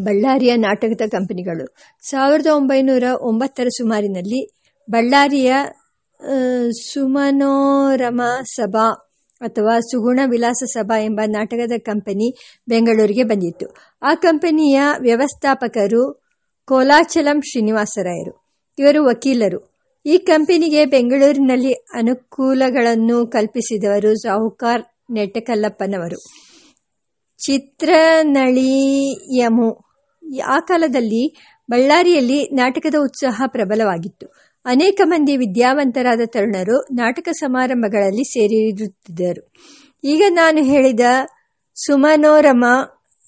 ಬಳ್ಳಾರಿಯ ನಾಟಕದ ಕಂಪನಿಗಳು. ಸಾವಿರದ ಒಂಬೈನೂರ ಒಂಬತ್ತರ ಸುಮಾರಿನಲ್ಲಿ ಬಳ್ಳಾರಿಯ ಸುಮನೋರಮ ಸಭಾ ಅಥವಾ ಸುಗುಣ ವಿಲಾಸ ಸಭಾ ಎಂಬ ನಾಟಕದ ಕಂಪನಿ ಬೆಂಗಳೂರಿಗೆ ಬಂದಿತ್ತು. ಆ ಕಂಪನಿಯ ವ್ಯವಸ್ಥಾಪಕರು ಕೋಲಾಚಲಂ ಶ್ರೀನಿವಾಸರಾಯರು. ಇವರು ವಕೀಲರು. ಈ ಕಂಪನಿಗೆ ಬೆಂಗಳೂರಿನಲ್ಲಿ ಅನುಕೂಲಗಳನ್ನು ಕಲ್ಪಿಸಿದವರು ಸಾಹುಕಾರ್ ನೆಟ್ಟಕಲ್ಲಪ್ಪನವರು. ಚಿತ್ರನಳಿಯಮು ಆ ಕಾಲದಲ್ಲಿ ಬಳ್ಳಾರಿಯಲ್ಲಿ ನಾಟಕದ ಉತ್ಸಾಹ ಪ್ರಬಲವಾಗಿತ್ತು. ಅನೇಕ ಮಂದಿ ವಿದ್ಯಾವಂತರಾದ ತರುಣರು ನಾಟಕ ಸಮಾರಂಭಗಳಲ್ಲಿ ಸೇರಿರುತ್ತಿದ್ದರು. ಈಗ ನಾನು ಹೇಳಿದ ಸುಮನೋರಮ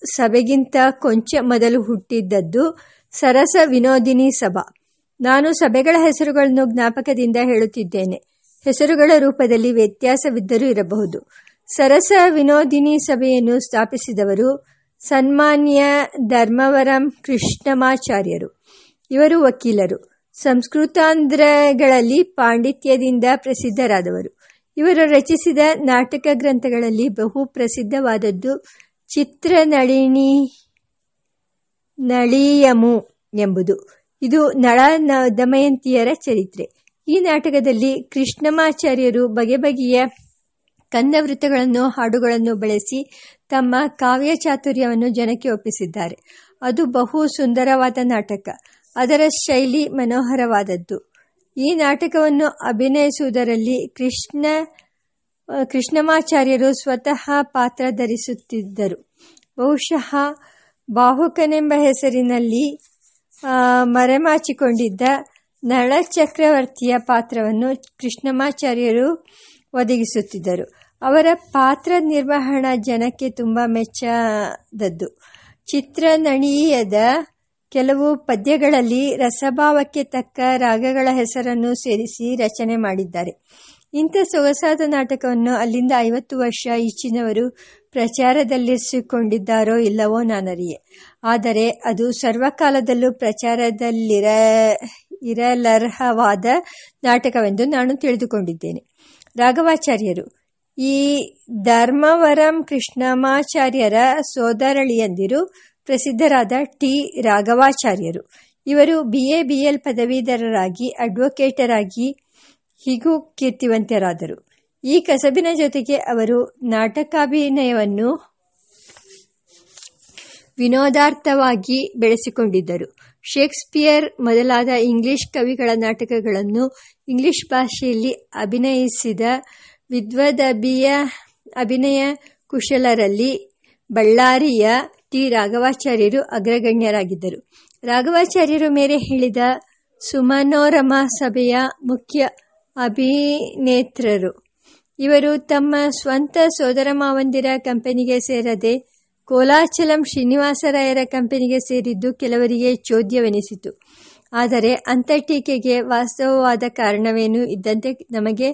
ಸಭೆಗಿಂತ ಕೊಂಚ ಮೊದಲು ಹುಟ್ಟಿದ್ದದ್ದು ಸರಸ ವಿನೋದಿನಿ ಸಭಾ. ನಾನು ಸಭೆಗಳ ಹೆಸರುಗಳನ್ನು ಜ್ಞಾಪಕದಿಂದ ಹೇಳುತ್ತಿದ್ದೇನೆ. ಹೆಸರುಗಳ ರೂಪದಲ್ಲಿ ವ್ಯತ್ಯಾಸವಿದ್ದರೂ ಇರಬಹುದು. ಸರಸ ವಿನೋದಿನಿ ಸಭೆಯನ್ನು ಸ್ಥಾಪಿಸಿದವರು ಸನ್ಮಾನ್ಯ ಧರ್ಮವರಂ ಕೃಷ್ಣಮಾಚಾರ್ಯರು. ಇವರು ವಕೀಲರು. ಸಂಸ್ಕೃತಾಂಧ್ರಗಳಲ್ಲಿ ಪಾಂಡಿತ್ಯದಿಂದ ಪ್ರಸಿದ್ಧರಾದವರು. ಇವರು ರಚಿಸಿದ ನಾಟಕ ಗ್ರಂಥಗಳಲ್ಲಿ ಬಹು ಪ್ರಸಿದ್ಧವಾದದ್ದು ಚಿತ್ರನಳಿನಿ ನಳಿಯಮು ಎಂಬುದು. ಇದು ನಳ ದಮಯಂತಿಯರ ಚರಿತ್ರೆ. ಈ ನಾಟಕದಲ್ಲಿ ಕೃಷ್ಣಮಾಚಾರ್ಯರು ಬಗೆ ಬಗೆಯ ಕಂದವೃತ್ತಗಳನ್ನು ಹಾಡುಗಳನ್ನು ಬಳಸಿ ತಮ್ಮ ಕಾವ್ಯ ಚಾತುರ್ಯವನ್ನು ಜನಕ್ಕೆ ಒಪ್ಪಿಸಿದ್ದಾರೆ. ಅದು ಬಹು ಸುಂದರವಾದ ನಾಟಕ. ಅದರ ಶೈಲಿ ಮನೋಹರವಾದದ್ದು. ಈ ನಾಟಕವನ್ನು ಅಭಿನಯಿಸುವುದರಲ್ಲಿ ಕೃಷ್ಣ ಕೃಷ್ಣಮಾಚಾರ್ಯರು ಸ್ವತಃ ಪಾತ್ರ ಧರಿಸುತ್ತಿದ್ದರು. ಬಹುಶಃ ಬಾಹುಕನೆಂಬ ಹೆಸರಿನಲ್ಲಿ ಮರೆಮಾಚಿಕೊಂಡಿದ್ದ ನಳ ಚಕ್ರವರ್ತಿಯ ಪಾತ್ರವನ್ನು ಕೃಷ್ಣಮಾಚಾರ್ಯರು ಒದಗಿಸುತ್ತಿದ್ದರು. ಅವರ ಪಾತ್ರ ನಿರ್ವಹಣಾ ಜನಕ್ಕೆ ತುಂಬ ಮೆಚ್ಚದದ್ದು. ಚಿತ್ರನಣೀಯದ ಕೆಲವು ಪದ್ಯಗಳಲ್ಲಿ ರಸಭಾವಕ್ಕೆ ತಕ್ಕ ರಾಗಗಳ ಹೆಸರನ್ನು ಸೇರಿಸಿ ರಚನೆ ಮಾಡಿದ್ದಾರೆ. ಇಂಥ ಸೊಗಸಾದ ನಾಟಕವನ್ನು ಅಲ್ಲಿಂದ ಐವತ್ತು ವರ್ಷ ಈಚಿನವರು ಪ್ರಚಾರದಲ್ಲಿರಿಸಿಕೊಂಡಿದ್ದಾರೋ ಇಲ್ಲವೋ ನಾನರಿಯೇ. ಆದರೆ ಅದು ಸರ್ವಕಾಲದಲ್ಲೂ ಪ್ರಚಾರದಲ್ಲಿರ, ಇರಲರ್ಹವಾದ ನಾಟಕವೆಂದು ನಾನು ತಿಳಿದುಕೊಂಡಿದ್ದೇನೆ. ರಾಘವಾಚಾರ್ಯರು, ಈ ಧರ್ಮವರಂ ಕೃಷ್ಣಮಾಚಾರ್ಯರ ಸೋದರಳಿಯಂದಿರು ಪ್ರಸಿದ್ಧರಾದ ಟಿ. ರಾಘವಾಚಾರ್ಯರು. ಇವರು ಬಿ ಎ ಬಿ ಎಲ್ ಪದವೀಧರರಾಗಿ ಅಡ್ವೊಕೇಟರಾಗಿ ಹೀಗೂ ಕೀರ್ತಿವಂತರಾದರು. ಈ ಕಸಬಿನ ಜೊತೆಗೆ ಅವರು ನಾಟಕಾಭಿನಯವನ್ನು ವಿನೋದಾರ್ಥವಾಗಿ ಬೆಳೆಸಿಕೊಂಡಿದ್ದರು. ಶೇಕ್ಸ್ಪಿಯರ್ ಮೊದಲಾದ ಇಂಗ್ಲಿಷ್ ಕವಿಗಳ ನಾಟಕಗಳನ್ನು ಇಂಗ್ಲಿಷ್ ಭಾಷೆಯಲ್ಲಿ ಅಭಿನಯಿಸಿದ ವಿದ್ವದಭಿಯ ಅಭಿನಯ ಕುಶಲರಲ್ಲಿ ಬಳ್ಳಾರಿಯ ಟಿ. ರಾಘವಾಚಾರ್ಯರು ಅಗ್ರಗಣ್ಯರಾಗಿದ್ದರು. ರಾಘವಾಚಾರ್ಯರು ಮೇಲೆ ಹೇಳಿದ ಸುಮನೋರಮ ಸಭೆಯ ಮುಖ್ಯ ಅಭಿನೇತ್ರರು. ಇವರು ತಮ್ಮ ಸ್ವಂತ ಸೋದರ ಮಾವಂದಿರ ಕಂಪನಿಗೆ ಸೇರದೆ ಕೋಲಾಚಲಂ ಶ್ರೀನಿವಾಸರಾಯರ ಕಂಪನಿಗೆ ಸೇರಿದ್ದು ಕೆಲವರಿಗೆ ಚೋದ್ಯವೆನಿಸಿತು. ಆದರೆ ಅಂತಟೀಕೆಗೆ ವಾಸ್ತವವಾದ ಕಾರಣವೇನು ಇದ್ದಂತೆ ನಮಗೆ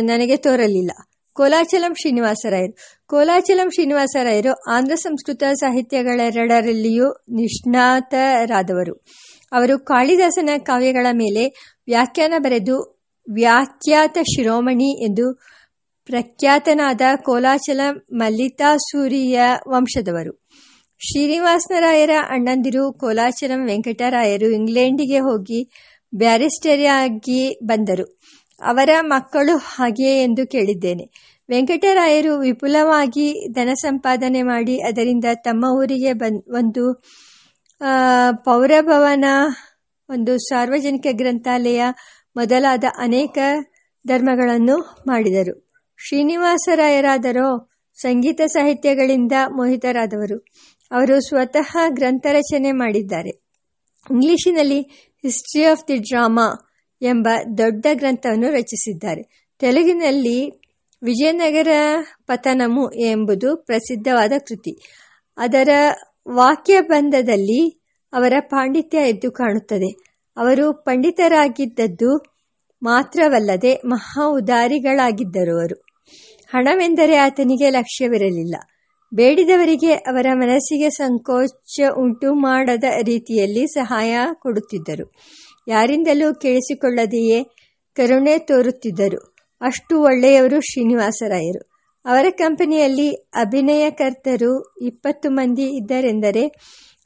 ನನಗೆ ತೋರಲಿಲ್ಲ. ಕೋಲಾಚಲಂ ಶ್ರೀನಿವಾಸರಾಯರು. ಕೋಲಾಚಲಂ ಶ್ರೀನಿವಾಸರಾಯರು ಆಂಧ್ರ ಸಂಸ್ಕೃತ ಸಾಹಿತ್ಯಗಳೆರಡರಲ್ಲಿಯೂ ನಿಷ್ಣಾತರಾದವರು. ಅವರು ಕಾಳಿದಾಸನ ಕಾವ್ಯಗಳ ಮೇಲೆ ವ್ಯಾಖ್ಯಾನ ಬರೆದು, ವ್ಯಾಖ್ಯಾತ ಶಿರೋಮಣಿ ಎಂದು ಪ್ರಖ್ಯಾತನಾದ ಕೋಲಾಚಲ ಮಲ್ಲಿತಾಸೂರಿಯ ವಂಶದವರು. ಶ್ರೀನಿವಾಸನರಾಯರ ಅಣ್ಣಂದಿರು ಕೋಲಾಚಲಂ ವೆಂಕಟರಾಯರು ಇಂಗ್ಲೆಂಡಿಗೆ ಹೋಗಿ ಬ್ಯಾರಿಸ್ಟರಿಯಾಗಿ ಬಂದರು. ಅವರ ಮಕ್ಕಳು ಹಾಗೆಯೇ ಎಂದು ಕೇಳಿದ್ದೇನೆ. ವೆಂಕಟರಾಯರು ವಿಪುಲವಾಗಿ ಧನ ಸಂಪಾದನೆ ಮಾಡಿ ಅದರಿಂದ ತಮ್ಮ ಊರಿಗೆ ಬನ್ ಒಂದು ಪೌರಭವನ, ಒಂದು ಸಾರ್ವಜನಿಕ ಗ್ರಂಥಾಲಯ ಮೊದಲಾದ ಅನೇಕ ಧರ್ಮಗಳನ್ನು ಮಾಡಿದರು. ಶ್ರೀನಿವಾಸರಾಯರಾದರೋ ಸಂಗೀತ ಸಾಹಿತ್ಯಗಳಿಂದ ಮೋಹಿತರಾದವರು. ಅವರು ಸ್ವತಃ ಗ್ರಂಥ ರಚನೆ ಮಾಡಿದ್ದಾರೆ. ಇಂಗ್ಲಿಷಿನಲ್ಲಿ ಹಿಸ್ಟ್ರಿ ಆಫ್ ದಿ ಡ್ರಾಮಾ ಎಂಬ ದೊಡ್ಡ ಗ್ರಂಥವನ್ನು ರಚಿಸಿದ್ದಾರೆ. ತೆಲುಗಿನಲ್ಲಿ ವಿಜಯನಗರ ಪತನಮು ಎಂಬುದು ಪ್ರಸಿದ್ಧವಾದ ಕೃತಿ. ಅದರ ವಾಕ್ಯಬಂಧದಲ್ಲಿ ಅವರ ಪಾಂಡಿತ್ಯ ಎದ್ದು ಕಾಣುತ್ತದೆ. ಅವರು ಪಂಡಿತರಾಗಿದ್ದದ್ದು ಮಾತ್ರವಲ್ಲದೆ ಮಹಾ ಉದಾರಿಗಳಾಗಿದ್ದರು ಅವರು. ಹಣವೆಂದರೆ ಆತನಿಗೆ ಲಕ್ಷ್ಯವಿರಲಿಲ್ಲ. ಬೇಡಿದವರಿಗೆ ಅವರ ಮನಸ್ಸಿಗೆ ಸಂಕೋಚ ಉಂಟು ಮಾಡದ ರೀತಿಯಲ್ಲಿ ಸಹಾಯ ಕೊಡುತ್ತಿದ್ದರು. ಯಾರಿಂದಲೂ ಕೇಳಿಸಿಕೊಳ್ಳದೆಯೇ ಕರುಣೆ ತೋರುತ್ತಿದ್ದರು. ಅಷ್ಟು ಒಳ್ಳೆಯವರು ಶ್ರೀನಿವಾಸರಾಯರು. ಅವರ ಕಂಪನಿಯಲ್ಲಿ ಅಭಿನಯಕರ್ತರು ಇಪ್ಪತ್ತು ಮಂದಿ ಇದ್ದರೆಂದರೆ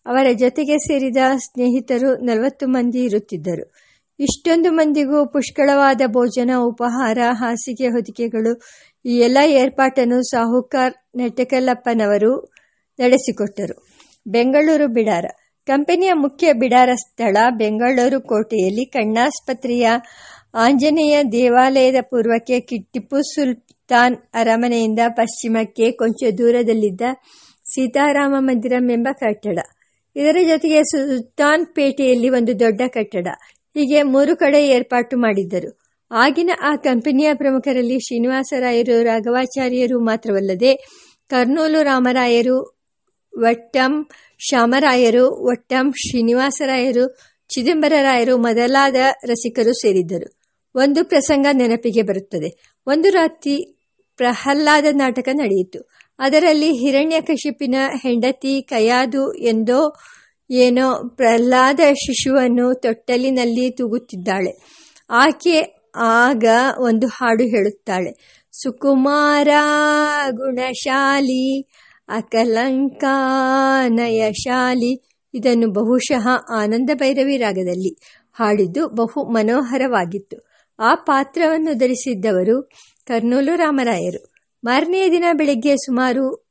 ಅವರ ಜೊತೆಗೆ ಸೇರಿದ ಸ್ನೇಹಿತರು ನಲವತ್ತು ಮಂದಿ ಇರುತ್ತಿದ್ದರು. ಇಷ್ಟೊಂದು ಮಂದಿಗೂ ಪುಷ್ಕಳವಾದ ಭೋಜನ, ಉಪಹಾರ, ಹಾಸಿಗೆ ಹೊದಿಕೆಗಳು ಈ ಎಲ್ಲ ಏರ್ಪಾಟನ್ನು ಸಾಹುಕಾರ್ ನೆಟ್ಟಕಲ್ಲಪ್ಪನವರು ನಡೆಸಿಕೊಟ್ಟರು. ಬೆಂಗಳೂರು ಬಿಡಾರ. ಕಂಪನಿಯ ಮುಖ್ಯ ಬಿಡಾರ ಸ್ಥಳ ಬೆಂಗಳೂರು ಕೋಟೆಯಲ್ಲಿ ಕಣ್ಣಾಸ್ಪತ್ರೆಯ ಆಂಜನೇಯ ದೇವಾಲಯದ ಪೂರ್ವಕ್ಕೆ ಟಿಪ್ಪು ಸುಲ್ತಾನ್ ಅರಮನೆಯಿಂದ ಪಶ್ಚಿಮಕ್ಕೆ ಕೊಂಚ ದೂರದಲ್ಲಿದ್ದ ಸೀತಾರಾಮ ಮಂದಿರಂ ಎಂಬ ಕಟ್ಟಡ. ಇದರ ಜೊತೆಗೆ ಸುಲ್ತಾನ್ ಪೇಟೆಯಲ್ಲಿ ಒಂದು ದೊಡ್ಡ ಕಟ್ಟಡ. ಹೀಗೆ ಮೂರು ಕಡೆ ಏರ್ಪಾಟು ಮಾಡಿದ್ದರು. ಆಗಿನ ಆ ಕಂಪನಿಯ ಪ್ರಮುಖರಲ್ಲಿ ಶ್ರೀನಿವಾಸರಾಯರು, ರಾಘವಾಚಾರ್ಯರು ಮಾತ್ರವಲ್ಲದೆ ಕರ್ನೂಲು ರಾಮರಾಯರು, ವಟ್ಟಂ ಶ್ಯಾಮರಾಯರು ಒಟ್ಟಂ ಶ್ರೀನಿವಾಸರಾಯರು ಚಿದಂಬರರಾಯರು ಮೊದಲಾದ ರಸಿಕರು ಸೇರಿದ್ದರು. ಒಂದು ಪ್ರಸಂಗ ನೆನಪಿಗೆ ಬರುತ್ತದೆ. ಒಂದು ರಾತ್ರಿ ಪ್ರಹ್ಲಾದ ನಾಟಕ ನಡೆಯಿತು. ಅದರಲ್ಲಿ ಹಿರಣ್ಯಕಶಿಪಿನ ಹೆಂಡತಿ ಕಯಾದು ಎಂದೋ ಏನೋ ಪ್ರಹ್ಲಾದ ಶಿಶುವನ್ನು ತೊಟ್ಟಲಿನಲ್ಲಿ ತೂಗುತ್ತಿದ್ದಾಳೆ. ಆಕೆ ಆಗ ಒಂದು ಹಾಡು ಹೇಳುತ್ತಾಳೆ. ಸುಕುಮಾರ ಗುಣಶಾಲಿ, ಅಕಲಂಕಾನಯಶಾಲಿ, ಇದನ್ನು ಬಹುಶಃ ಆನಂದ ಭೈರವಿ ರಾಗದಲ್ಲಿ ಹಾಡಿದ್ದು ಬಹು ಮನೋಹರವಾಗಿತ್ತು. ಆ ಪಾತ್ರವನ್ನು ಧರಿಸಿದ್ದವರು ಕರ್ನೂಲು ರಾಮರಾಯರು. ಮಾರನೆಯ ದಿನ ಬೆಳಗ್ಗೆ ಸುಮಾರು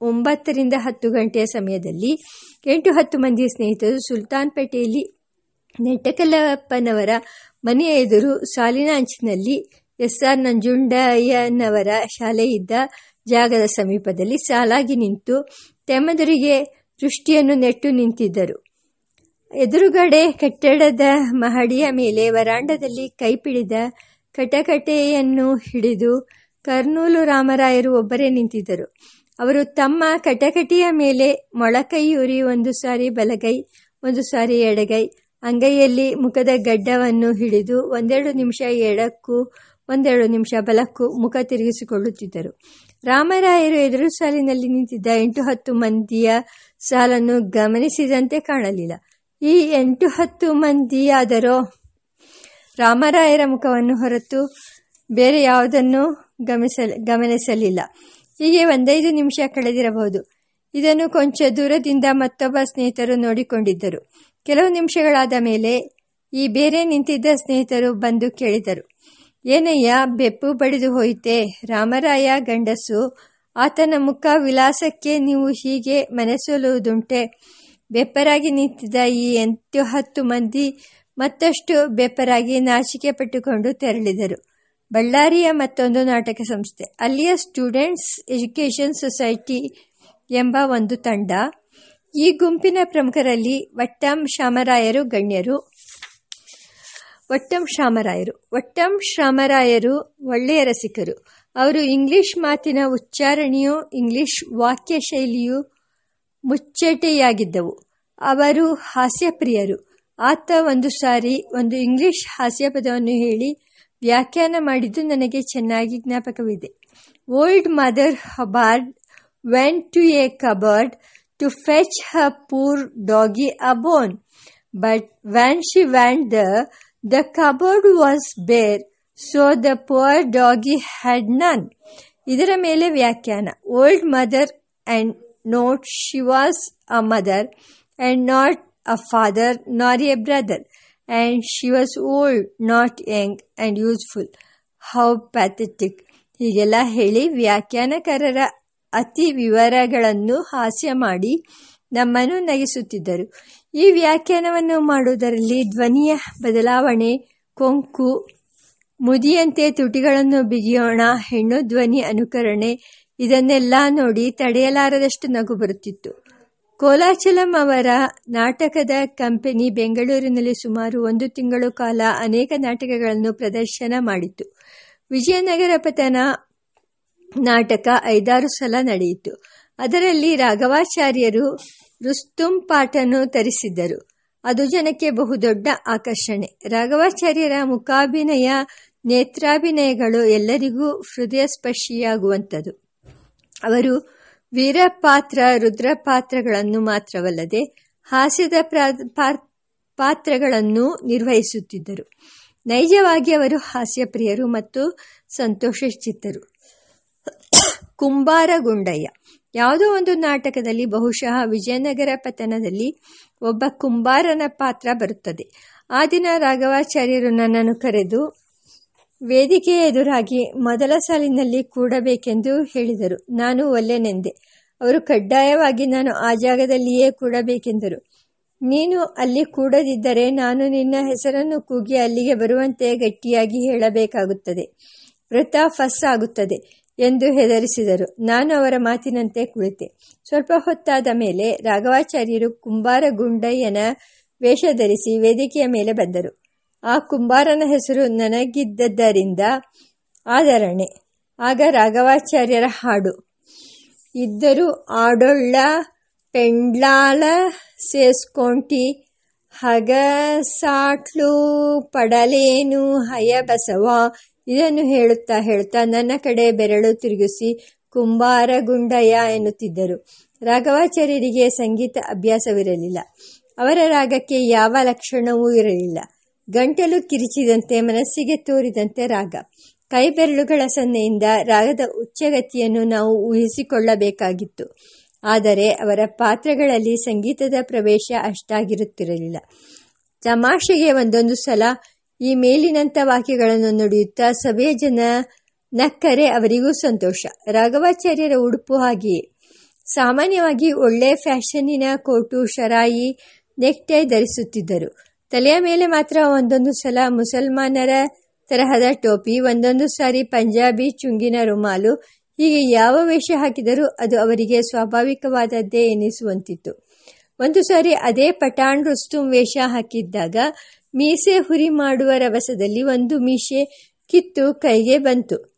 ಒಂಬತ್ತರಿಂದ ಹತ್ತು ಗಂಟೆಯ ಸಮಯದಲ್ಲಿ ಎಂಟು ಹತ್ತು ಮಂದಿ ಸ್ನೇಹಿತರು ಸುಲ್ತಾನ್ಪೇಟೆಯಲ್ಲಿ ನೆಟ್ಟಕಲ್ಲಪ್ಪನವರ ಮನೆಯ ಎದುರು ಸಾಲಿನ ಅಂಚಿನಲ್ಲಿ ಎಸ್ ಆರ್ ನಂಜುಂಡಯ್ಯನವರ ಶಾಲೆ ಇದ್ದ ಜಾಗದ ಸಮೀಪದಲ್ಲಿ ಸಾಲಾಗಿ ನಿಂತು ತೆಮ್ಮದರಿಗೆ ದೃಷ್ಟಿಯನ್ನು ನೆಟ್ಟು ನಿಂತಿದ್ದರು. ಎದುರುಗಡೆ ಕಟ್ಟಡದ ಮಹಡಿಯ ಮೇಲೆ ವರಾಂಡದಲ್ಲಿ ಕೈಪಿಡಿದ ಕಟಕಟೆಯನ್ನು ಹಿಡಿದು ಕರ್ನೂಲು ರಾಮರಾಯರು ಒಬ್ಬರೇ ನಿಂತಿದ್ದರು. ಅವರು ತಮ್ಮ ಕಟಕಟಿಯ ಮೇಲೆ ಮೊಳಕೈಯೂರಿ ಒಂದು ಸಾರಿ ಬಲಗೈ, ಒಂದು ಸಾರಿ ಎಡಗೈ ಅಂಗೈಯಲ್ಲಿ ಮುಖದ ಗಡ್ಡವನ್ನು ಹಿಡಿದು ಒಂದೆರಡು ನಿಮಿಷ ಎಡಕ್ಕೂ ಒಂದೆರಡು ನಿಮಿಷ ಬಲಕ್ಕೂ ಮುಖ ತಿರುಗಿಸಿಕೊಳ್ಳುತ್ತಿದ್ದರು. ರಾಮರಾಯರು ಎದುರು ಸಾಲಿನಲ್ಲಿ ನಿಂತಿದ್ದ ಎಂಟು ಹತ್ತು ಮಂದಿಯ ಸಾಲನ್ನು ಗಮನಿಸಿದಂತೆ ಕಾಣಲಿಲ್ಲ. ಈ ಎಂಟು ಹತ್ತು ಮಂದಿಯಾದರೂ? ರಾಮರಾಯರ ಮುಖವನ್ನು ಹೊರತು ಬೇರೆ ಯಾವುದನ್ನು ಗಮನಿಸ ಗಮನಿಸಲಿಲ್ಲ. ಹೀಗೆ ಒಂದೈದು ನಿಮಿಷ ಕಳೆದಿರಬಹುದು. ಇದನ್ನು ಕೊಂಚ ದೂರದಿಂದ ಮತ್ತೊಬ್ಬ ಸ್ನೇಹಿತರು ನೋಡಿಕೊಂಡಿದ್ದರು. ಕೆಲವು ನಿಮಿಷಗಳಾದ ಮೇಲೆ ಈ ಬೇರೆ ನಿಂತಿದ್ದ ಸ್ನೇಹಿತರು ಬಂದು ಕೇಳಿದರು. ಏನಯ್ಯ, ಬೆಪ್ಪು ಬಡಿದು ಹೋಯಿತೆ? ರಾಮರಾಯ ಗಂಡಸು, ಆತನ ಮುಖ ವಿಲಾಸಕ್ಕೆ ನೀವು ಹೀಗೆ ಮನಸೊಲುವುದುಂಟೆ? ಬೆಪ್ಪರಾಗಿ ನಿಂತಿದ್ದ ಈ ಎಂಟು ಹತ್ತು ಮಂದಿ ಮತ್ತಷ್ಟು ಬೆಪ್ಪರಾಗಿ ನಾಚಿಕೆ ಪಟ್ಟುಕೊಂಡು ತೆರಳಿದರು. ಬಳ್ಳಾರಿಯ ಮತ್ತೊಂದು ನಾಟಕ ಸಂಸ್ಥೆ, ಅಲ್ಲಿಯ ಸ್ಟೂಡೆಂಟ್ಸ್ ಎಜುಕೇಷನ್ ಸೊಸೈಟಿ ಎಂಬ ಒಂದು ತಂಡ ಈ ಗುಂಪಿನ ಪ್ರಮುಖರಲ್ಲಿ ವಟ್ಟಂ ಶಾಮರಾಯರು ಗಣ್ಯರು. ವಟ್ಟಂ ಶಾಮರಾಯರು ವಟ್ಟಂ ಶಾಮರಾಯರು ಒಳ್ಳೆಯ ರಸಿಕರು. ಅವರು ಇಂಗ್ಲಿಷ್ ಮಾತಿನ ಉಚ್ಚಾರಣೆಯು ಇಂಗ್ಲಿಷ್ ವಾಕ್ಯ ಶೈಲಿಯು ಮುಚ್ಚಟೆಯಾಗಿದ್ದವು. ಅವರು ಹಾಸ್ಯಪ್ರಿಯರು. ಆತ ಒಂದು ಸಾರಿ ಒಂದು ಇಂಗ್ಲಿಷ್ ಹಾಸ್ಯ ಪದವನ್ನು ಹೇಳಿ ವ್ಯಾಖ್ಯಾನ ಮಾಡಿದ್ದು ನನಗೆ ಚೆನ್ನಾಗಿ ಜ್ಞಾಪಕವಿದೆ. Old mother Hubbard went to a cupboard To fetch her poor doggie a bone but when she went the the cupboard was bare so the poor doggie had none ಇದರ ಮೇಲೆ ವ್ಯಾಖ್ಯಾನ old mother and not she was a mother and not a father nor a brother and she was old, not young and useful. How pathetic ಹೀಗೆಲ್ಲ ಹೇಳಿ ವ್ಯಾಖ್ಯಾನಕಾರರ ಅತಿ ವಿವರಗಳನ್ನು ಹಾಸ್ಯ ಮಾಡಿ ನಮ್ಮನ್ನು ನಗಿಸುತ್ತಿದ್ದರು. ಈ ವ್ಯಾಖ್ಯಾನವನ್ನು ಮಾಡುವುದರಲ್ಲಿ ಧ್ವನಿಯ ಬದಲಾವಣೆ, ಕೊಂಕು, ಮುದಿಯಂತೆ ತುಟಿಗಳನ್ನು ಬಿಗಿಯೋಣ, ಹೆಣ್ಣು ಧ್ವನಿ ಅನುಕರಣೆ, ಇದನ್ನೆಲ್ಲ ನೋಡಿ ತಡೆಯಲಾರದಷ್ಟು ನಗು ಬರುತ್ತಿತ್ತು. ಕೋಲಾಚಲಂ ಅವರ ನಾಟಕದ ಕಂಪನಿ ಬೆಂಗಳೂರಿನಲ್ಲಿ ಸುಮಾರು ಒಂದು ತಿಂಗಳು ಕಾಲ ಅನೇಕ ನಾಟಕಗಳನ್ನು ಪ್ರದರ್ಶನ ಮಾಡಿತು ವಿಜಯನಗರ ಪತನ ನಾಟಕ ಐದಾರು ಸಲ ನಡೆಯಿತು. ಅದರಲ್ಲಿ ರಾಘವಾಚಾರ್ಯರು ರುಸ್ತುಂ ಪಾಠನು ತರಿಸಿದ್ದರು. ಅದು ಜನಕ್ಕೆ ಬಹುದೊಡ್ಡ ಆಕರ್ಷಣೆ. ರಾಘವಾಚಾರ್ಯರ ಮುಖಾಭಿನಯ, ನೇತ್ರಾಭಿನಯಗಳು ಎಲ್ಲರಿಗೂ ಹೃದಯ ಸ್ಪರ್ಶಿಯಾಗುವಂಥದ್ದು ಅವರು ವೀರಪಾತ್ರ, ರುದ್ರಪಾತ್ರಗಳನ್ನು ಮಾತ್ರವಲ್ಲದೆ ಹಾಸ್ಯದ ಪಾತ್ರಗಳನ್ನು ನಿರ್ವಹಿಸುತ್ತಿದ್ದರು. ನೈಜವಾಗಿ ಅವರು ಹಾಸ್ಯಪ್ರಿಯರು ಮತ್ತು ಸಂತೋಷ ಕುಂಬಾರ ಗುಂಡಯ್ಯ ಯಾವುದೋ ಒಂದು ನಾಟಕದಲ್ಲಿ ಬಹುಶಃ ವಿಜಯನಗರ ಪತನದಲ್ಲಿ ಒಬ್ಬ ಕುಂಬಾರನ ಪಾತ್ರ ಬರುತ್ತದೆ. ಆ ದಿನ ರಾಘವಾಚಾರ್ಯರು ನನ್ನನ್ನು ಕರೆದು ವೇದಿಕೆಯ ಎದುರಾಗಿ ಮೊದಲ ಸಾಲಿನಲ್ಲಿ ಕೂಡಬೇಕೆಂದು ಹೇಳಿದರು. ನಾನು ಒಲ್ಲೆನೆಂದೆ. ಅವರು ಕಡ್ಡಾಯವಾಗಿ ನಾನು ಆ ಜಾಗದಲ್ಲಿಯೇ ಕೂಡಬೇಕೆಂದರು. ನೀನು ಅಲ್ಲಿ ಕೂಡದಿದ್ದರೆ ನಾನು ನಿನ್ನ ಹೆಸರನ್ನು ಕೂಗಿ ಅಲ್ಲಿಗೆ ಬರುವಂತೆ ಗಟ್ಟಿಯಾಗಿ ಹೇಳಬೇಕಾಗುತ್ತದೆ. ವೃತ ಫಸ್ ಆಗುತ್ತದೆ. ಎಂದು ಹೆದರಿಸಿದರು. ನಾನು ಅವರ ಮಾತಿನಂತೆ ಕುಳಿತೆ. ಸ್ವಲ್ಪ ಹೊತ್ತಾದ ಮೇಲೆ ರಾಘವಾಚಾರ್ಯರು ಕುಂಬಾರ ಗುಂಡಯ್ಯನ ವೇಷ ಧರಿಸಿ ವೇದಿಕೆಯ ಮೇಲೆ ಬಂದರು. ಆ ಕುಂಬಾರನ ಹೆಸರು ನನಗಿದ್ದದ್ದರಿಂದ ಆದರಣೆ. ಆಗ ರಾಘವಾಚಾರ್ಯರ ಹಾಡು. ಇದ್ದರು ಆಡೊಳ್ಳ ಪೆಂಡ್ಲಾಲ ಸೇಸ್ಕೊಂಟಿ ಹಗಸಾಟ್ಲು ಪಡಲೇನು ಹಯ ಬಸವ ಇದನ್ನು ಹೇಳುತ್ತಾ ಹೇಳುತ್ತಾ ನನ್ನ ಕಡೆ ಬೆರಳು ತಿರುಗಿಸಿ ಕುಂಬಾರ ಗುಂಡಯ್ಯ ಎನ್ನುತ್ತಿದ್ದರು. ರಾಘವಾಚಾರ್ಯರಿಗೆ ಸಂಗೀತ ಅಭ್ಯಾಸವಿರಲಿಲ್ಲ. ಅವರ ರಾಗಕ್ಕೆ ಯಾವ ಲಕ್ಷಣವೂ ಇರಲಿಲ್ಲ. ಗಂಟಲು ಕಿರಿಚಿದಂತೆ, ಮನಸ್ಸಿಗೆ ತೋರಿದಂತೆ ರಾಗ. ಕೈ ಬೆರಳುಗಳ ಸನ್ನೆಯಿಂದ ರಾಗದ ಉಚ್ಚಗತಿಯನ್ನು ನಾವು ಊಹಿಸಿಕೊಳ್ಳಬೇಕಾಗಿತ್ತು. ಆದರೆ ಅವರ ಪಾತ್ರಗಳಲ್ಲಿ ಸಂಗೀತದ ಪ್ರವೇಶ ಅಷ್ಟಾಗಿರುತ್ತಿರಲಿಲ್ಲ. ತಮಾಷೆಗೆ ಒಂದೊಂದು ಸಲ ಈ ಮೇಲಿನಂಥ ವಾಕ್ಯಗಳನ್ನು ನುಡಿಯುತ್ತಾ ಸಭೆಯ ಜನ ನಕ್ಕರೆ ಅವರಿಗೂ ಸಂತೋಷ. ರಾಘವಾಚಾರ್ಯರ ಉಡುಪು ಹಾಗೆಯೇ. ಸಾಮಾನ್ಯವಾಗಿ ಒಳ್ಳೆ ಫ್ಯಾಷನ್ನಿನ ಕೋಟು, ಶರಾಯಿ, ನೆಕ್ಟೈ ಧರಿಸುತ್ತಿದ್ದರು. ತಲೆಯ ಮೇಲೆ ಮಾತ್ರ ಒಂದೊಂದು ಸಲ ಮುಸಲ್ಮಾನರ ತರಹದ ಟೋಪಿ, ಒಂದೊಂದು ಸಾರಿ ಪಂಜಾಬಿ ಚುಂಗಿನ ರುಮಾಲು, ಹೀಗೆ ಯಾವ ವೇಷ ಹಾಕಿದರೂ ಅದು ಅವರಿಗೆ ಸ್ವಾಭಾವಿಕವಾದದ್ದೇ ಎನಿಸುವಂತಿತ್ತು. ಒಂದು ಸಾರಿ ಅದೇ ಪಠಾಣ್ ರುಸ್ತುಂ ವೇಷ ಹಾಕಿದ್ದಾಗ ಮೀಸೆ ಹುರಿ ಮಾಡುವ ರಭಸದಲ್ಲಿ ಒಂದು ಮೀಸೆ ಕಿತ್ತು ಕೈಗೆ ಬಂತು.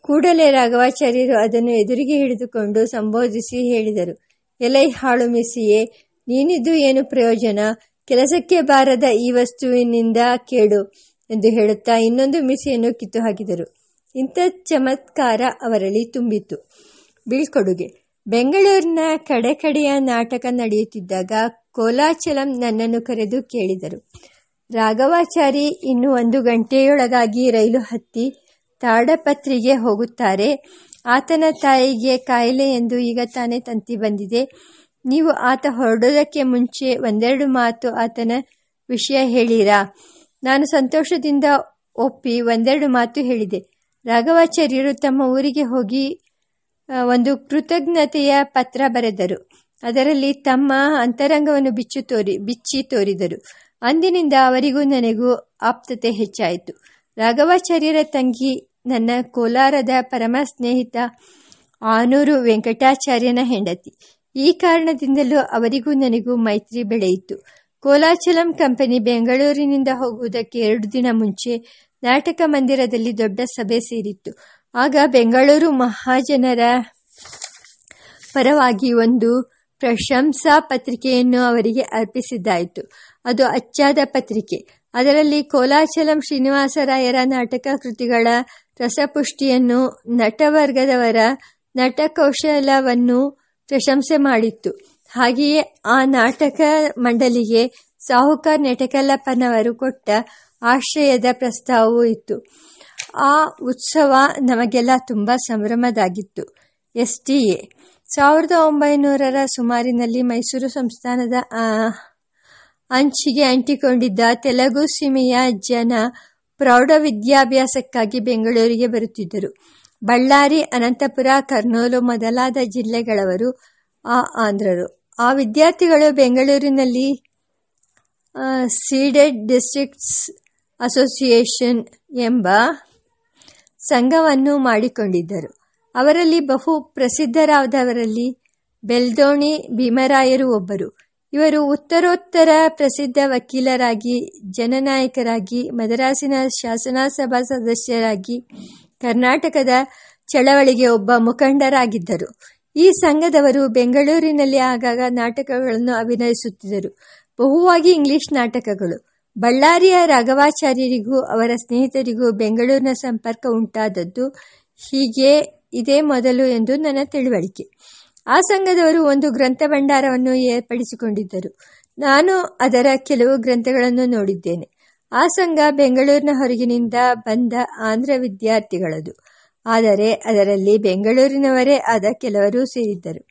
ಕೂಡಲೇ ರಾಘವಾಚಾರ್ಯರು ಅದನ್ನು ಎದುರಿಗೆ ಹಿಡಿದುಕೊಂಡು ಸಂಬೋಧಿಸಿ ಹೇಳಿದರು. ಎಲೈ ಹಾಳು ಮೀಸೆಯೇ, ನೀನಿದ್ದು ಏನು ಪ್ರಯೋಜನ? ಕೆಲಸಕ್ಕೆ ಬಾರದ ಈ ವಸ್ತುವಿನಿಂದ ಕೇಡು ಎಂದು ಹೇಳುತ್ತಾ ಇನ್ನೊಂದು ಮೀಸೆಯನ್ನು ಕಿತ್ತು ಹಾಕಿದರು ಇಂಥ ಚಮತ್ಕಾರ ಅವರಲ್ಲಿ ತುಂಬಿತು ಬೀಳ್ಕೊಡುಗೆ. ಬೆಂಗಳೂರಿನ ಕಡೆ ಕಡೆಯ ನಾಟಕ ನಡೆಯುತ್ತಿದ್ದಾಗ ಕೋಲಾಚಲಂ ನನ್ನನ್ನು ಕರೆದು ಕೇಳಿದರು. ರಾಘವಾಚಾರಿ ಇನ್ನು ಒಂದು ಗಂಟೆಯೊಳಗಾಗಿ ರೈಲು ಹತ್ತಿ ತಾಡಪತ್ರಿಗೆ ಹೋಗುತ್ತಾರೆ. ಆತನ ತಾಯಿಗೆ ಕಾಯಿಲೆ ಎಂದು ಈಗ ತಾನೇ ತಂತಿ ಬಂದಿದೆ. ನೀವು ಆತ ಹೊರಡೋದಕ್ಕೆ ಮುಂಚೆ ಒಂದೆರಡು ಮಾತು ಆತನ ವಿಷಯ ಹೇಳಿರಾ? ನಾನು ಸಂತೋಷದಿಂದ ಒಪ್ಪಿ ಒಂದೆರಡು ಮಾತು ಹೇಳಿದೆ. ರಾಘವಾಚಾರ್ಯರು ತಮ್ಮ ಊರಿಗೆ ಹೋಗಿ ಒಂದು ಕೃತಜ್ಞತೆಯ ಪತ್ರ ಬರೆದರು. ಅದರಲ್ಲಿ ತಮ್ಮ ಅಂತರಂಗವನ್ನು ಬಿಚ್ಚು ತೋರಿ, ಬಿಚ್ಚಿ ತೋರಿದರು. ಅಂದಿನಿಂದ ಅವರಿಗೂ ನನಗೂ ಆಪ್ತತೆ ಹೆಚ್ಚಾಯಿತು. ರಾಘವಾಚಾರ್ಯರ ತಂಗಿ, ನನ್ನ ಕೋಲಾರದ ಪರಮ ಸ್ನೇಹಿತ ಆನೂರು ವೆಂಕಟಾಚಾರ್ಯನ ಹೆಂಡತಿ. ಈ ಕಾರಣದಿಂದಲೂ ಅವರಿಗೂ ನನಗೂ ಮೈತ್ರಿ ಬೆಳೆಯಿತು. ಕೋಲಾಚಲಂ ಕಂಪನಿ ಬೆಂಗಳೂರಿನಿಂದ ಹೋಗುವುದಕ್ಕೆ ಎರಡು ದಿನ ಮುಂಚೆ ನಾಟಕ ಮಂದಿರದಲ್ಲಿ ದೊಡ್ಡ ಸಭೆ ಸೇರಿತ್ತು. ಆಗ ಬೆಂಗಳೂರು ಮಹಾಜನರ ಪರವಾಗಿ ಒಂದು ಪ್ರಶಂಸಾ ಪತ್ರಿಕೆಯನ್ನು ಅವರಿಗೆ ಅರ್ಪಿಸಿದ್ದಾಯಿತು. ಅದು ಅಚ್ಚಾದ ಪತ್ರಿಕೆ. ಅದರಲ್ಲಿ ಕೋಲಾಚಲಂ ಶ್ರೀನಿವಾಸರಾಯರ ನಾಟಕ ಕೃತಿಗಳ ರಸಪುಷ್ಟಿಯನ್ನು ನಟವರ್ಗದವರ ನಟಕೌಶಲವನ್ನು ಪ್ರಶಂಸೆ ಮಾಡಿತ್ತು. ಹಾಗೆಯೇ ಆ ನಾಟಕ ಮಂಡಳಿಗೆ ಸಾಹುಕಾರ್ ನೆಟಕಲ್ಲಪ್ಪನವರು ಕೊಟ್ಟ ಆಶ್ರಯದ ಪ್ರಸ್ತಾವವೂ ಇತ್ತು. ಆ ಉತ್ಸವ ನಮಗೆಲ್ಲ ತುಂಬ ಸಂಭ್ರಮದಾಗಿತ್ತು. S T A. ಸಾವಿರದ ಒಂಬೈನೂರರ ಸುಮಾರಿನಲ್ಲಿ ಮೈಸೂರು ಸಂಸ್ಥಾನದ ಅಂಚಿಗೆ ಅಂಟಿಕೊಂಡಿದ್ದ ತೆಲುಗು ಸೀಮೆಯ ಜನ ಪ್ರೌಢ ವಿದ್ಯಾಭ್ಯಾಸಕ್ಕಾಗಿ ಬೆಂಗಳೂರಿಗೆ ಬರುತ್ತಿದ್ದರು. ಬಳ್ಳಾರಿ, ಅನಂತಪುರ, ಕರ್ನೂಲು ಮೊದಲಾದ ಜಿಲ್ಲೆಗಳವರು ಆ ಆಂಧ್ರರು. ಆ ವಿದ್ಯಾರ್ಥಿಗಳು ಬೆಂಗಳೂರಿನಲ್ಲಿ ಸೀಡೆಡ್ ಡಿಸ್ಟ್ರಿಕ್ಟ್ಸ್ ಅಸೋಸಿಯೇಷನ್ ಎಂಬ ಸಂಘವನ್ನು ಮಾಡಿಕೊಂಡಿದ್ದರು. ಅವರಲ್ಲಿ ಬಹು ಪ್ರಸಿದ್ಧರಾದವರಲ್ಲಿ ಬೆಲ್ದೋಣಿ ಭೀಮರಾಯರು ಒಬ್ಬರು. ಇವರು ಉತ್ತರೋತ್ತರ ಪ್ರಸಿದ್ಧ ವಕೀಲರಾಗಿ, ಜನನಾಯಕರಾಗಿ, ಮದರಾಸಿನ ಶಾಸನಸಭಾ ಸದಸ್ಯರಾಗಿ, ಕರ್ನಾಟಕದ ಚಳವಳಿಗೆ ಒಬ್ಬ ಮುಖಂಡರಾಗಿದ್ದರು. ಈ ಸಂಘದವರು ಬೆಂಗಳೂರಿನಲ್ಲಿ ಆಗಾಗ ನಾಟಕಗಳನ್ನು ಅಭಿನಯಿಸುತ್ತಿದ್ದರು. ಬಹುವಾಗಿ ಇಂಗ್ಲಿಷ್ ನಾಟಕಗಳು. ಬಳ್ಳಾರಿಯ ರಾಘವಾಚಾರ್ಯರಿಗೂ ಅವರ ಸ್ನೇಹಿತರಿಗೂ ಬೆಂಗಳೂರಿನ ಸಂಪರ್ಕ ಉಂಟಾದದ್ದು ಹೀಗೆ ಇದೇ ಮೊದಲು ಎಂದು ನನ್ನ ತಿಳುವಳಿಕೆ. ಆ ಸಂಘದವರು ಒಂದು ಗ್ರಂಥ ಭಂಡಾರವನ್ನು ಏರ್ಪಡಿಸಿಕೊಂಡಿದ್ದರು. ನಾನು ಅದರ ಕೆಲವು ಗ್ರಂಥಗಳನ್ನು ನೋಡಿದ್ದೇನೆ. ಆ ಸಂಘ ಬೆಂಗಳೂರಿನ ಹೊರಗಿನಿಂದ ಬಂದ ಆಂಧ್ರ ವಿದ್ಯಾರ್ಥಿಗಳದು. ಆದರೆ ಅದರಲ್ಲಿ ಬೆಂಗಳೂರಿನವರೇ ಆದ ಕೆಲವರು ಸೇರಿದ್ದರು.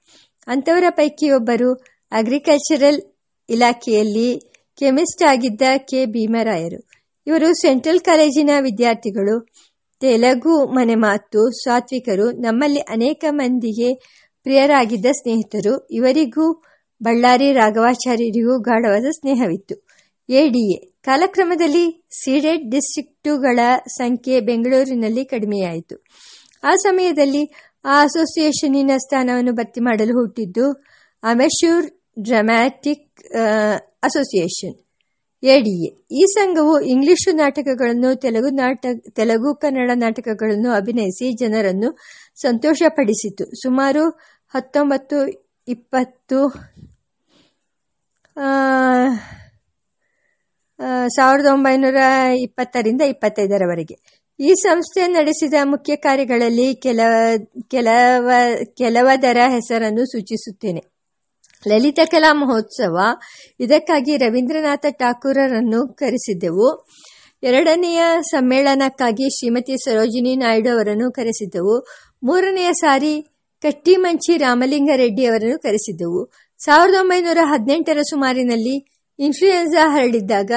ಅಂಥವರ ಪೈಕಿ ಒಬ್ಬರು ಅಗ್ರಿಕಲ್ಚರಲ್ ಇಲಾಖೆಯಲ್ಲಿ ಕೆಮಿಸ್ಟ್ ಆಗಿದ್ದ ಕೆ. ಭೀಮರಾಯರು. ಇವರು ಸೆಂಟ್ರಲ್ ಕಾಲೇಜಿನ ವಿದ್ಯಾರ್ಥಿಗಳು. ತೆಲುಗು ಮನೆ ಮಾತು ಸಾತ್ವಿಕರು ನಮ್ಮಲ್ಲಿ ಅನೇಕ ಮಂದಿಗೆ ಪ್ರಿಯರಾಗಿದ್ದ ಸ್ನೇಹಿತರು. ಇವರಿಗೂ ಬಳ್ಳಾರಿ ರಾಘವಾಚಾರ್ಯರಿಗೂ ಗಾಢವಾದ ಸ್ನೇಹವಿತ್ತು. ಎಡಿಎ ಕಾಲಕ್ರಮದಲ್ಲಿ ಸೀಡೆಡ್ ಡಿಸ್ಟ್ರಿಕ್ಟುಗಳ ಸಂಖ್ಯೆ ಬೆಂಗಳೂರಿನಲ್ಲಿ ಕಡಿಮೆಯಾಯಿತು. ಆ ಸಮಯದಲ್ಲಿ ಆ ಅಸೋಸಿಯೇಷನಿನ ಸ್ಥಾನವನ್ನು ಭರ್ತಿ ಮಾಡಲು ಹುಟ್ಟಿದ್ದು ಅಮೆಶೂರ್ ಡ್ರಾಮ್ಯಾಟಿಕ್ ಅಸೋಸಿಯೇಷನ್. ಎಡಿಎ ಈ ಸಂಘವು ಇಂಗ್ಲಿಷು ನಾಟಕಗಳನ್ನು, ತೆಲುಗು ನಾಟಕ ತೆಲುಗು ಕನ್ನಡ ನಾಟಕಗಳನ್ನು ಅಭಿನಯಿಸಿ ಜನರನ್ನು ಸಂತೋಷಪಡಿಸಿತು. ಸುಮಾರು ಹತ್ತೊಂಬತ್ತು ಇಪ್ಪತ್ತು ಸಾವಿರದ ಒಂಬೈನೂರ ಇಪ್ಪತ್ತರಿಂದ ಇಪ್ಪತ್ತೈದರವರೆಗೆ. ಈ ಸಂಸ್ಥೆ ನಡೆಸಿದ ಮುಖ್ಯ ಕಾರ್ಯಗಳಲ್ಲಿ ಕೆಲವ ಕೆಲವ, ಕೆಲವದರ ಹೆಸರನ್ನು ಸೂಚಿಸುತ್ತೇನೆ. ಲಲಿತ ಕಲಾ ಮಹೋತ್ಸವ. ಇದಕ್ಕಾಗಿ ರವೀಂದ್ರನಾಥ ಠಾಕೂರರನ್ನು ಕರೆಸಿದ್ದೆವು. ಎರಡನೆಯ ಸಮ್ಮೇಳನಕ್ಕಾಗಿ ಶ್ರೀಮತಿ ಸರೋಜಿನಿ ನಾಯ್ಡು ಅವರನ್ನು ಕರೆಸಿದ್ದೆವು. ಮೂರನೆಯ ಸಾರಿ ಕಟ್ಟಿಮಂಚಿ ರಾಮಲಿಂಗಾರೆಡ್ಡಿ ಅವರನ್ನು ಕರೆಸಿದ್ದೆವು. ಸಾವಿರದ ಒಂಬೈನೂರ ಹದಿನೆಂಟರ ಸುಮಾರಿನಲ್ಲಿ ಇನ್ಫ್ಲೂಯೆನ್ಸಾ ಹರಡಿದ್ದಾಗ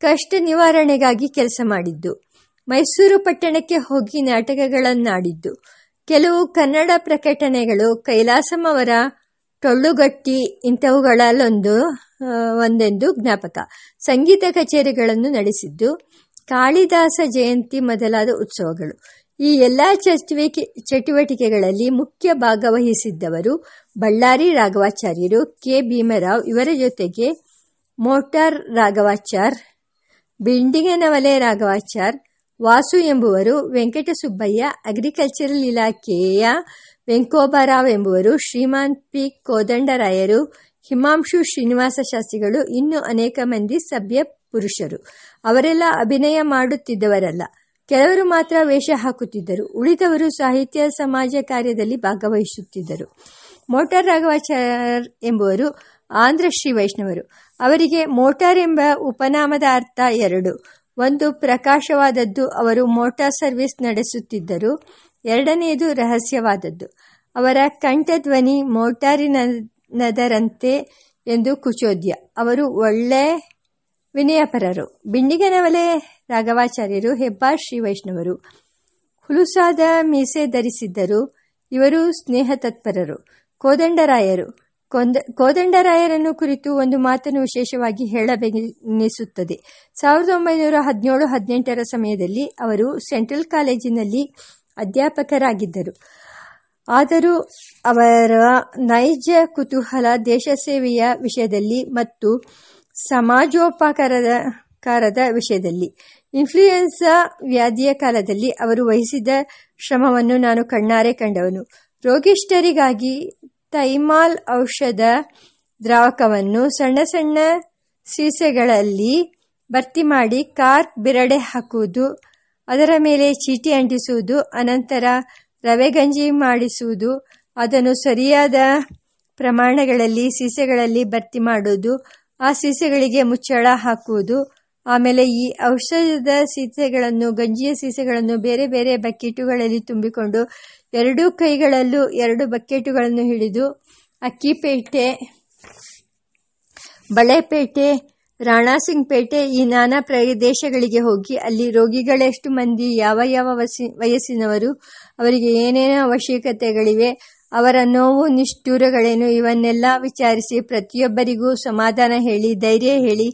ಕಷ್ಟ ನಿವಾರಣೆಗಾಗಿ ಕೆಲಸ ಮಾಡಿದ್ದು. ಮೈಸೂರು ಪಟ್ಟಣಕ್ಕೆ ಹೋಗಿ ನಾಟಕಗಳನ್ನಾಡಿದ್ದು. ಕೆಲವು ಕನ್ನಡ ಪ್ರಕಟಣೆಗಳು ಕೈಲಾಸಂ ಅವರ ಟೊಳ್ಳುಗಟ್ಟಿ ಇಂಥವುಗಳಲ್ಲೊಂದು ಒಂದೆಂದು ಜ್ಞಾಪಕ. ಸಂಗೀತ ಕಚೇರಿಗಳನ್ನು ನಡೆಸಿದ್ದು ಕಾಳಿದಾಸ ಜಯಂತಿ ಮೊದಲಾದ ಉತ್ಸವಗಳು. ಈ ಎಲ್ಲ ಚಟುವಿಕೆ ಚಟುವಟಿಕೆಗಳಲ್ಲಿ ಮುಖ್ಯ ಭಾಗವಹಿಸಿದ್ದವರು ಬಳ್ಳಾರಿ ರಾಘವಾಚಾರ್ಯರು, ಕೆ. ಭೀಮರಾವ್ ಇವರ ಜೊತೆಗೆ ಮೋಟಾರ್ ರಾಘವಾಚಾರ್ ಬಿಂಡಿಗನವಲೆ ರಾಘವಾಚಾರ್, ವಾಸು ಎಂಬುವರು ವೆಂಕಟಸುಬ್ಬಯ್ಯ ಅಗ್ರಿಕಲ್ಚರಲ್ ಇಲಾಖೆಯ ವೆಂಕೋಬರಾವ್ ಎಂಬುವರು ಶ್ರೀಮಾನ್ ಪಿ. ಕೋದಂಡರಾಯರು, ಹಿಮಾಂಶು ಶ್ರೀನಿವಾಸ ಶಾಸ್ತ್ರಿಗಳು, ಇನ್ನು ಅನೇಕ ಮಂದಿ ಸಭ್ಯ ಪುರುಷರು. ಅವರೆಲ್ಲ ಅಭಿನಯ ಮಾಡುತ್ತಿದ್ದವರಲ್ಲ. ಕೆಲವರು ಮಾತ್ರ ವೇಷ ಹಾಕುತ್ತಿದ್ದರು. ಉಳಿದವರು ಸಾಹಿತ್ಯ, ಸಮಾಜ ಕಾರ್ಯದಲ್ಲಿ ಭಾಗವಹಿಸುತ್ತಿದ್ದರು. ಮೋಟಾರ್ ರಾಘವಾಚಾರ್ ಎಂಬುವರು ಆಂಧ್ರ ಶ್ರೀ ವೈಷ್ಣವರು. ಅವರಿಗೆ ಮೋಟಾರ್ ಎಂಬ ಉಪನಾಮದ ಅರ್ಥ ಎರಡು. ಒಂದು ಪ್ರಕಾಶವಾದದ್ದು ಅವರು ಮೋಟಾರ್ ಸರ್ವಿಸ್ ನಡೆಸುತ್ತಿದ್ದರು. ಎರಡನೆಯದು ರಹಸ್ಯವಾದದ್ದು. ಅವರ ಕಂಠಧ್ವನಿ ಮೋಟಾರಿನದರಂತೆ ಎಂದು ಕುಚೋದ್ಯ. ಅವರು ಒಳ್ಳೆ ವಿನಯಪರರು. ಬಿಂಡಿಗನವಲೆ ರಾಘವಾಚಾರ್ಯರು ಹೆಬ್ಬಾರ್ ಶ್ರೀ ವೈಷ್ಣವರು ಹುಲುಸಾದ ಮೀಸೆ ಧರಿಸಿದ್ದರು. ಇವರು ಸ್ನೇಹ ತತ್ಪರರು ಕೋದಂಡರಾಯರು. ಕೊಂದ, ಕೋದಂಡರಾಯರನ್ನು ಕುರಿತು ಒಂದು ಮಾತನ್ನು ವಿಶೇಷವಾಗಿ ಹೇಳಬೇಕೆನಿಸುತ್ತದೆ ಸಾವಿರದ ಒಂಬೈನೂರ ಹದಿನೇಳು ಹದಿನೆಂಟರ ಸಮಯದಲ್ಲಿ ಅವರು ಸೆಂಟ್ರಲ್ ಕಾಲೇಜಿನಲ್ಲಿ ಅಧ್ಯಾಪಕರಾಗಿದ್ದರು. ಆದರೂ ಅವರ ನೈಜ ಕುತೂಹಲ ದೇಶ ಸೇವೆಯ ವಿಷಯದಲ್ಲಿ ಮತ್ತು ಸಮಾಜೋಪಕಾರದ ಕಾರದ ವಿಷಯದಲ್ಲಿ. ಇನ್ಫ್ಲೂಯೆನ್ಸಾ ವ್ಯಾಧಿಯ ಕಾಲದಲ್ಲಿ ಅವರು ವಹಿಸಿದ ಶ್ರಮವನ್ನು ನಾನು ಕಣ್ಣಾರೆ ಕಂಡವನು. ರೋಗಿಷ್ಠರಿಗಾಗಿ ತೈಮಾಲ್ ಔಷಧ ದ್ರಾವಕವನ್ನು ಸಣ್ಣ ಸಣ್ಣ ಸೀಸೆಗಳಲ್ಲಿ ಭರ್ತಿ ಮಾಡಿ ಕಾರ್ಕ್ ಬಿರಡೆ ಹಾಕುವುದು ಅದರ ಮೇಲೆ ಚೀಟಿ ಅಂಟಿಸುವುದು, ಅನಂತರ ರವೆ ಗಂಜಿ ಮಾಡಿಸುವುದು, ಅದನ್ನು ಸರಿಯಾದ ಪ್ರಮಾಣಗಳಲ್ಲಿ, ಸೀಸೆಗಳಲ್ಲಿ ಭರ್ತಿ ಮಾಡುವುದು, ಆ ಸೀಸೆಗಳಿಗೆ ಮುಚ್ಚಳ ಹಾಕುವುದು, ಆಮೇಲೆ ಈ ಔಷಧದ ಸೀಸೆಗಳನ್ನು, ಗಂಜಿಯ ಸೀಸೆಗಳನ್ನು ಬೇರೆ ಬೇರೆ ಬಕೆಟುಗಳಲ್ಲಿ ತುಂಬಿಕೊಂಡು ಎರಡೂ ಕೈಗಳಲ್ಲೂ ಎರಡು ಬಕೆಟುಗಳನ್ನು ಹಿಡಿದು ಅಕ್ಕಿಪೇಟೆ ಬಳೆಪೇಟೆ ರಾಣಾಸಿಂಗ್ಪೇಟೆ ಈ ನಾನಾ ಪ್ರದೇಶಗಳಿಗೆ ಹೋಗಿ ಅಲ್ಲಿ ರೋಗಿಗಳೆಷ್ಟು ಮಂದಿ ಯಾವ ಯಾವ ವಯಸ್ಸಿನವರು ಅವರಿಗೆ ಏನೇನು ಅವಶ್ಯಕತೆಗಳಿವೆ, ಅವರ ನೋವು, ನಿಷ್ಠೂರಗಳೇನು ಇವನ್ನೆಲ್ಲ ವಿಚಾರಿಸಿ ಪ್ರತಿಯೊಬ್ಬರಿಗೂ ಸಮಾಧಾನ ಹೇಳಿ, ಧೈರ್ಯ ಹೇಳಿ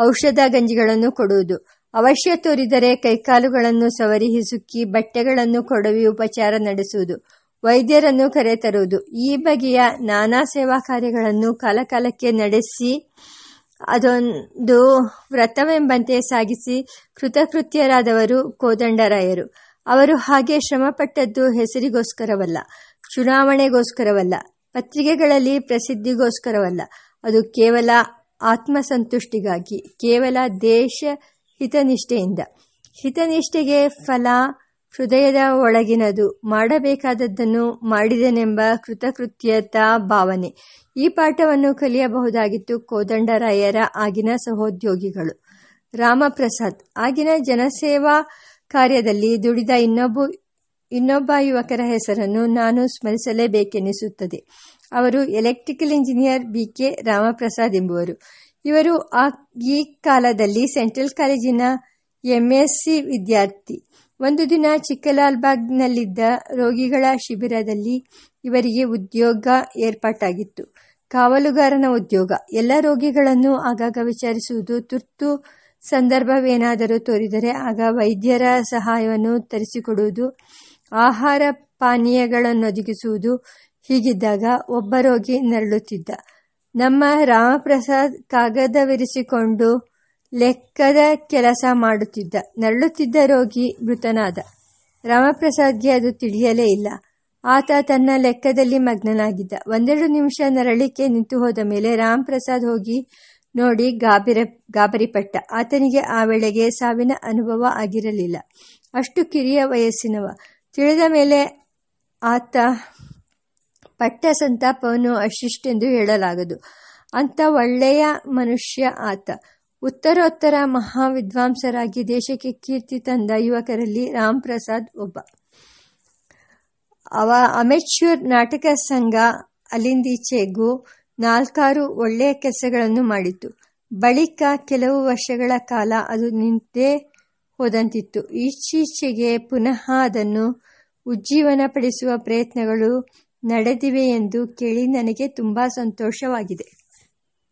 ಔಷಧ ಗಂಜಿಗಳನ್ನು ಕೊಡುವುದು. ಅವಶ್ಯ ತೋರಿದರೆ ಕೈಕಾಲುಗಳನ್ನು ಸವರಿ, ಹಿಸುಕಿ, ಬಟ್ಟೆಗಳನ್ನು ಕೊಡವಿ, ಉಪಚಾರ ನಡೆಸುವುದು, ವೈದ್ಯರನ್ನು ಕರೆತರುವುದು. ಈ ಬಗೆಯ ನಾನಾ ಸೇವಾ ಕಾರ್ಯಗಳನ್ನು ಕಾಲಕಾಲಕ್ಕೆ ನಡೆಸಿ ಅದೊಂದು ವ್ರತವೆಂಬಂತೆ ಸಾಗಿಸಿ ಕೃತಕೃತ್ಯರಾದವರು ಕೋದಂಡರಾಯರು. ಅವರು ಹಾಗೆ ಶ್ರಮಪಟ್ಟದ್ದು ಹೆಸರಿಗೋಸ್ಕರವಲ್ಲ, ಚುನಾವಣೆಗೋಸ್ಕರವಲ್ಲ, ಪತ್ರಿಕೆಗಳಲ್ಲಿ ಪ್ರಸಿದ್ಧಿಗೋಸ್ಕರವಲ್ಲ. ಅದು ಕೇವಲ ಆತ್ಮಸಂತುಷ್ಟಿಗಾಗಿ, ಕೇವಲ ದೇಶ ಹಿತನಿಷ್ಠೆಯಿಂದ ಹಿತನಿಷ್ಠೆಗೆ ಫಲ ಹೃದಯದ ಒಳಗಿನದು. ಮಾಡಬೇಕಾದದ್ದನ್ನು ಮಾಡಿದನೆಂಬ ಕೃತಕೃತ್ಯತಾ ಭಾವನೆ. ಈ ಪಾಠವನ್ನು ಕಲಿಯಬಹುದಾಗಿತ್ತು ಕೋದಂಡರಾಯರ ಆಗಿನ ಸಹೋದ್ಯೋಗಿಗಳು. ರಾಮಪ್ರಸಾದ್. ಆಗಿನ ಜನಸೇವಾ ಕಾರ್ಯದಲ್ಲಿ ದುಡಿದ ಇನ್ನೊಬ್ಬ ಇನ್ನೊಬ್ಬ ಯುವಕರ ಹೆಸರನ್ನು ನಾನು ಸ್ಮರಿಸಲೇಬೇಕೆನಿಸುತ್ತದೆ. ಅವರು electrical engineer B K Ramprasad ಎಂಬುವರು. ಇವರು ಆ ಈ ಕಾಲದಲ್ಲಿ ಸೆಂಟ್ರಲ್ ಕಾಲೇಜಿನ ಎಂಎಸ್ಸಿ ವಿದ್ಯಾರ್ಥಿ. ಒಂದು ದಿನ ಚಿಕ್ಕಲಾಲ್ಬಾಗ್ನಲ್ಲಿದ್ದ ರೋಗಿಗಳ ಶಿಬಿರದಲ್ಲಿ ಇವರಿಗೆ ಉದ್ಯೋಗ ಏರ್ಪಾಟಾಗಿತ್ತು. ಕಾವಲುಗಾರನ ಉದ್ಯೋಗ. ಎಲ್ಲ ರೋಗಿಗಳನ್ನು ಆಗಾಗ ವಿಚಾರಿಸುವುದು ತುರ್ತು ಸಂದರ್ಭವೇನಾದರೂ ತೋರಿದರೆ ಆಗ ವೈದ್ಯರ ಸಹಾಯವನ್ನು ತರಿಸಿಕೊಡುವುದು, ಆಹಾರ ಪಾನೀಯಗಳನ್ನು ಒದಗಿಸುವುದು ಹೀಗಿದ್ದಾಗ ಒಬ್ಬ ರೋಗಿ ನರಳುತ್ತಿದ್ದ. ನಮ್ಮ ರಾಮಪ್ರಸಾದ್ ಕಾಗದವಿರಿಸಿಕೊಂಡು ಲೆಕ್ಕದ ಕೆಲಸ ಮಾಡುತ್ತಿದ್ದ. ನರಳುತ್ತಿದ್ದ ರೋಗಿ ಮೃತನಾದ. ರಾಮಪ್ರಸಾದ್ಗೆ ಅದು ತಿಳಿಯಲೇ ಇಲ್ಲ. ಆತ ತನ್ನ ಲೆಕ್ಕದಲ್ಲಿ ಮಗ್ನನಾಗಿದ್ದ. ಒಂದೆರಡು ನಿಮಿಷ ನರಳಿಕೆ ನಿಂತು ಹೋದ ಮೇಲೆ ರಾಮಪ್ರಸಾದ್ ಹೋಗಿ ನೋಡಿ ಗಾಬರಿ, ಗಾಬರಿಪಟ್ಟ. ಆತನಿಗೆ ಆ ವೇಳೆಗೆ ಸಾವಿನ ಅನುಭವ ಆಗಿರಲಿಲ್ಲ. ಅಷ್ಟು ಕಿರಿಯ ವಯಸ್ಸಿನವ. ತಿಳಿದ ಮೇಲೆ ಆತ ಪಟ್ಟ ಸಂತಾಪವನ್ನು ಅಶಿಷ್ಟೆಂದು ಹೇಳಲಾಗದು. ಅಂಥ ಒಳ್ಳೆಯ ಮನುಷ್ಯ ಆತ. ಉತ್ತರೋತ್ತರ ಮಹಾವಿದ್ವಾಂಸರಾಗಿ ದೇಶಕ್ಕೆ ಕೀರ್ತಿ ತಂದ ಯುವಕರಲ್ಲಿ ರಾಮ್ ಪ್ರಸಾದ್ ಒಬ್ಬ. ಅವ ಅಮೆಚ್ಯೂರ್ ನಾಟಕ ಸಂಘ ಅಲ್ಲಿಂದೀಚೆಗೂ ನಾಲ್ಕಾರು ಒಳ್ಳೆಯ ಕೆಲಸಗಳನ್ನು ಮಾಡಿತು ಬಳಿಕ ಕೆಲವು ವರ್ಷಗಳ ಕಾಲ ಅದು ನಿಂತೇ ಹೋದಂತಿತ್ತು. ಈಚೀಚೆಗೆ ಪುನಃ ಅದನ್ನು ಉಜ್ಜೀವನಪಡಿಸುವ ಪ್ರಯತ್ನಗಳು ನಡೆದಿವೆ ಎಂದು ಕೇಳಿ ನನಗೆ ತುಂಬ ಸಂತೋಷವಾಗಿದೆ.